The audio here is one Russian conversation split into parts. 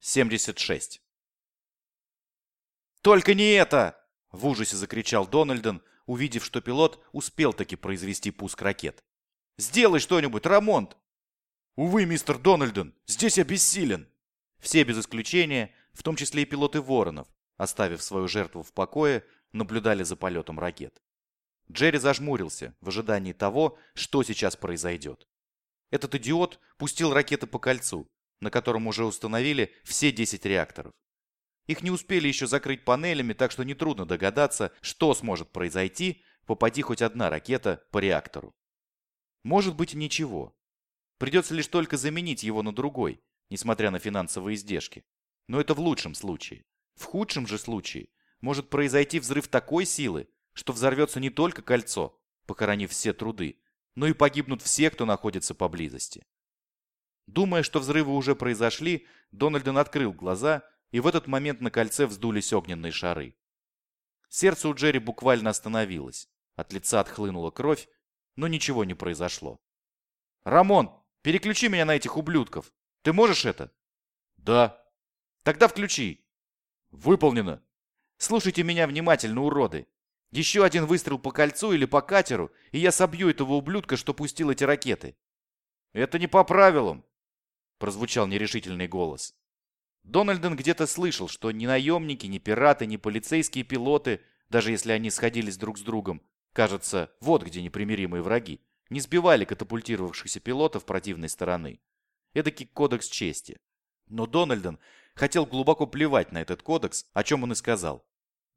76. «Только не это!» – в ужасе закричал Дональден, увидев, что пилот успел таки произвести пуск ракет. «Сделай что-нибудь, Рамонт!» «Увы, мистер Дональден, здесь я бессилен!» Все без исключения, в том числе и пилоты Воронов, оставив свою жертву в покое, наблюдали за полетом ракет. Джерри зажмурился в ожидании того, что сейчас произойдет. Этот идиот пустил ракеты по кольцу, на котором уже установили все 10 реакторов. Их не успели еще закрыть панелями, так что нетрудно догадаться, что сможет произойти, попади хоть одна ракета по реактору. Может быть ничего. Придется лишь только заменить его на другой, несмотря на финансовые издержки. Но это в лучшем случае. В худшем же случае может произойти взрыв такой силы, что взорвется не только кольцо, похоронив все труды, но и погибнут все, кто находится поблизости. Думая, что взрывы уже произошли, Дональден открыл глаза, и в этот момент на кольце вздулись огненные шары. Сердце у Джерри буквально остановилось. От лица отхлынула кровь, но ничего не произошло. «Рамон, переключи меня на этих ублюдков. Ты можешь это?» «Да». «Тогда включи». «Выполнено». «Слушайте меня внимательно, уроды. Еще один выстрел по кольцу или по катеру, и я собью этого ублюдка, что пустил эти ракеты». «Это не по правилам прозвучал нерешительный голос. Дональден где-то слышал, что ни наемники, ни пираты, ни полицейские пилоты, даже если они сходились друг с другом, кажется, вот где непримиримые враги, не сбивали катапультировавшихся пилотов противной стороны. Эдакий кодекс чести. Но Дональден хотел глубоко плевать на этот кодекс, о чем он и сказал.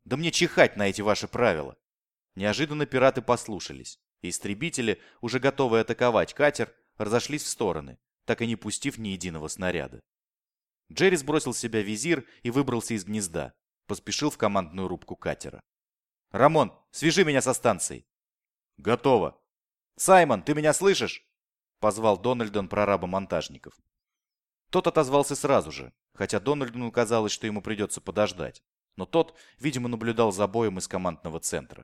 «Да мне чихать на эти ваши правила!» Неожиданно пираты послушались, и истребители, уже готовые атаковать катер, разошлись в стороны, так и не пустив ни единого снаряда. Джерри сбросил с себя визир и выбрался из гнезда. Поспешил в командную рубку катера. «Рамон, свяжи меня со станцией!» «Готово!» «Саймон, ты меня слышишь?» Позвал Дональдон прораба монтажников. Тот отозвался сразу же, хотя Дональдону казалось, что ему придется подождать. Но тот, видимо, наблюдал за боем из командного центра.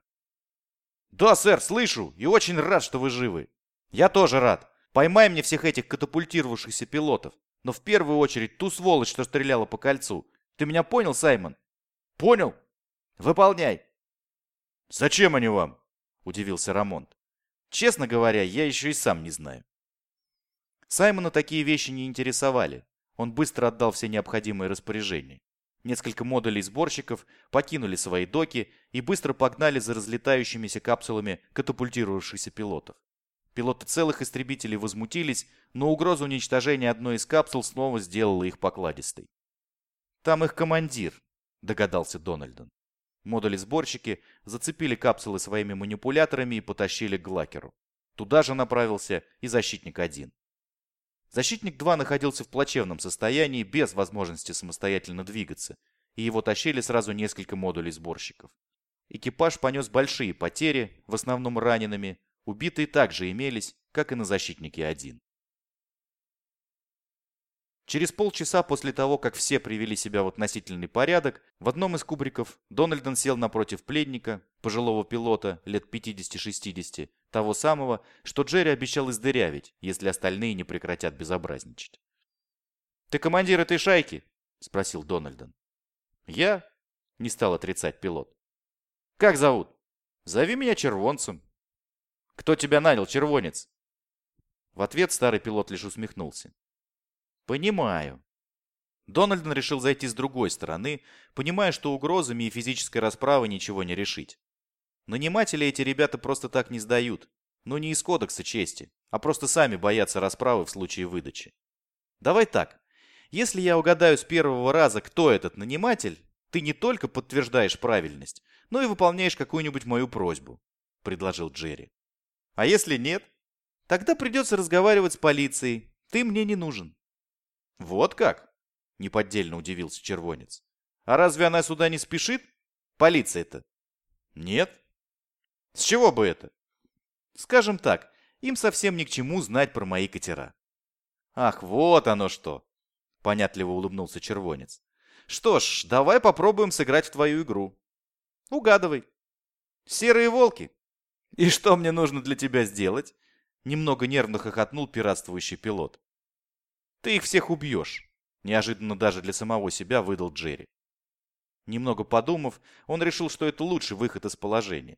«Да, сэр, слышу, и очень рад, что вы живы. Я тоже рад. Поймай мне всех этих катапультировавшихся пилотов. Но в первую очередь ту сволочь, что стреляла по кольцу. Ты меня понял, Саймон? Понял? Выполняй. Зачем они вам? Удивился Рамонт. Честно говоря, я еще и сам не знаю. Саймона такие вещи не интересовали. Он быстро отдал все необходимые распоряжения. Несколько модулей сборщиков покинули свои доки и быстро погнали за разлетающимися капсулами катапультировавшихся пилотов. Пилоты целых истребителей возмутились, но угроза уничтожения одной из капсул снова сделала их покладистой. «Там их командир», — догадался Дональдон. Модули-сборщики зацепили капсулы своими манипуляторами и потащили к Глакеру. Туда же направился и Защитник-1. Защитник-2 находился в плачевном состоянии, без возможности самостоятельно двигаться, и его тащили сразу несколько модулей сборщиков. Экипаж понес большие потери, в основном ранеными, Убитые также имелись, как и на защитнике один. Через полчаса после того, как все привели себя в относительный порядок, в одном из кубриков Дональдон сел напротив пленника, пожилого пилота лет 50-60, того самого, что Джерри обещал издырявить, если остальные не прекратят безобразничать. «Ты командир этой шайки?» – спросил Дональдон. «Я?» – не стал отрицать пилот. «Как зовут?» «Зови меня Червонцем. Кто тебя нанял, червонец?» В ответ старый пилот лишь усмехнулся. «Понимаю». Дональден решил зайти с другой стороны, понимая, что угрозами и физической расправой ничего не решить. Наниматели эти ребята просто так не сдают. Но не из кодекса чести, а просто сами боятся расправы в случае выдачи. Давай так. Если я угадаю с первого раза, кто этот наниматель, ты не только подтверждаешь правильность, но и выполняешь какую-нибудь мою просьбу, предложил Джерри. А если нет? Тогда придется разговаривать с полицией. Ты мне не нужен. Вот как? Неподдельно удивился червонец. А разве она сюда не спешит? Полиция-то? Нет. С чего бы это? Скажем так, им совсем ни к чему знать про мои катера. Ах, вот оно что! Понятливо улыбнулся червонец. Что ж, давай попробуем сыграть в твою игру. Угадывай. Серые волки. «И что мне нужно для тебя сделать?» Немного нервно хохотнул пиратствующий пилот. «Ты их всех убьешь», — Неожиданно даже для самого себя выдал Джерри. Немного подумав, он решил, что это лучший выход из положения.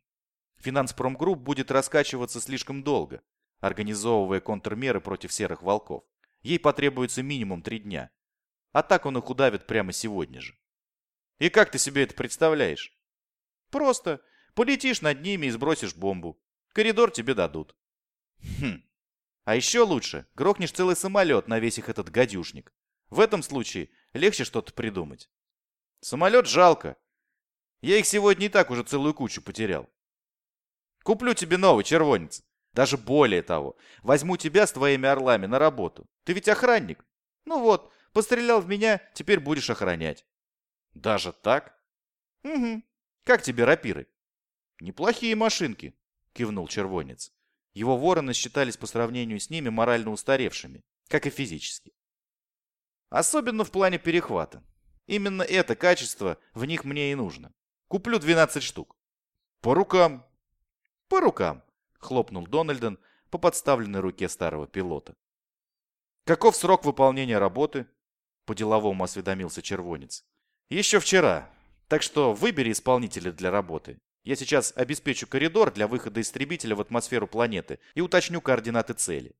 Финанспромгрупп будет раскачиваться слишком долго, организовывая контрмеры против серых волков. Ей потребуется минимум три дня. А так он их удавит прямо сегодня же. И как ты себе это представляешь? Просто полетишь над ними и сбросишь бомбу. Коридор тебе дадут. Хм. А еще лучше, грохнешь целый самолет на весь их этот гадюшник. В этом случае легче что-то придумать. Самолет жалко. Я их сегодня и так уже целую кучу потерял. Куплю тебе новый червонец. Даже более того, возьму тебя с твоими орлами на работу. Ты ведь охранник. Ну вот, пострелял в меня, теперь будешь охранять. Даже так? Угу. Как тебе рапиры? Неплохие машинки, кивнул червонец. Его вороны считались по сравнению с ними морально устаревшими, как и физически. Особенно в плане перехвата. Именно это качество в них мне и нужно. Куплю 12 штук. По рукам. По рукам, хлопнул Дональден по подставленной руке старого пилота. Каков срок выполнения работы? По-деловому осведомился червонец. Еще вчера. Так что выбери исполнителя для работы. Я сейчас обеспечу коридор для выхода истребителя в атмосферу планеты и уточню координаты цели.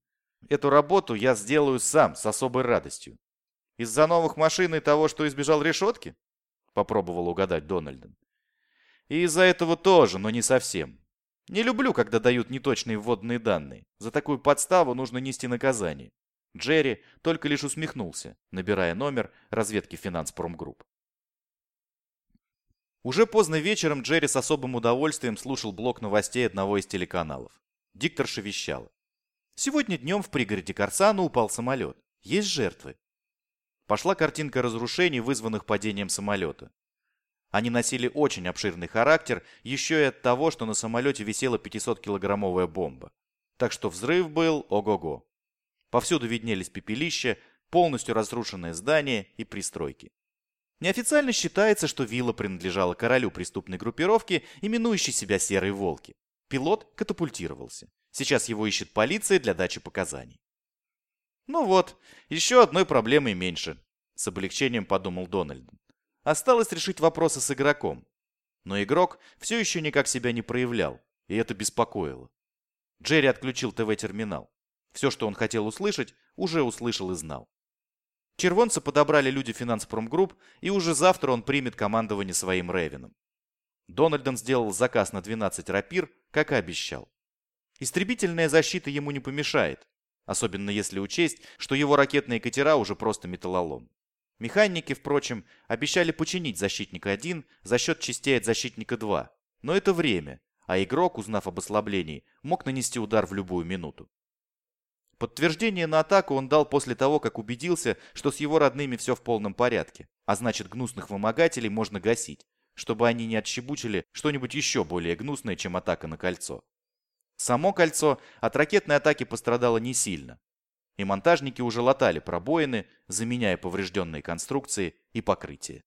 Эту работу я сделаю сам, с особой радостью. Из-за новых машин и того, что избежал решетки? Попробовал угадать Дональден. И из-за этого тоже, но не совсем. Не люблю, когда дают неточные вводные данные. За такую подставу нужно нести наказание. Джерри только лишь усмехнулся, набирая номер разведки Финанспромгрупп. Уже поздно вечером Джерри с особым удовольствием слушал блок новостей одного из телеканалов. Дикторша вещала. Сегодня днем в пригороде Корсана упал самолет. Есть жертвы. Пошла картинка разрушений, вызванных падением самолета. Они носили очень обширный характер, еще и от того, что на самолете висела 500-килограммовая бомба. Так что взрыв был ого-го. Повсюду виднелись пепелища, полностью разрушенные здания и пристройки. Неофициально считается, что вилла принадлежала королю преступной группировки, именующей себя Серые Волки. Пилот катапультировался. Сейчас его ищет полиция для дачи показаний. Ну вот, еще одной проблемой меньше, с облегчением подумал Дональд. Осталось решить вопросы с игроком. Но игрок все еще никак себя не проявлял, и это беспокоило. Джерри отключил ТВ-терминал. Все, что он хотел услышать, уже услышал и знал. Червонца подобрали люди Финанспромгрупп, и уже завтра он примет командование своим Ревеном. Дональден сделал заказ на 12 рапир, как и обещал. Истребительная защита ему не помешает, особенно если учесть, что его ракетные катера уже просто металлолом. Механики, впрочем, обещали починить «Защитника-1» за счет частей от «Защитника-2», но это время, а игрок, узнав об ослаблении, мог нанести удар в любую минуту. Подтверждение на атаку он дал после того, как убедился, что с его родными все в полном порядке, а значит гнусных вымогателей можно гасить, чтобы они не отщебучили что-нибудь еще более гнусное, чем атака на кольцо. Само кольцо от ракетной атаки пострадало не сильно. И монтажники уже латали пробоины, заменяя поврежденные конструкции и покрытие.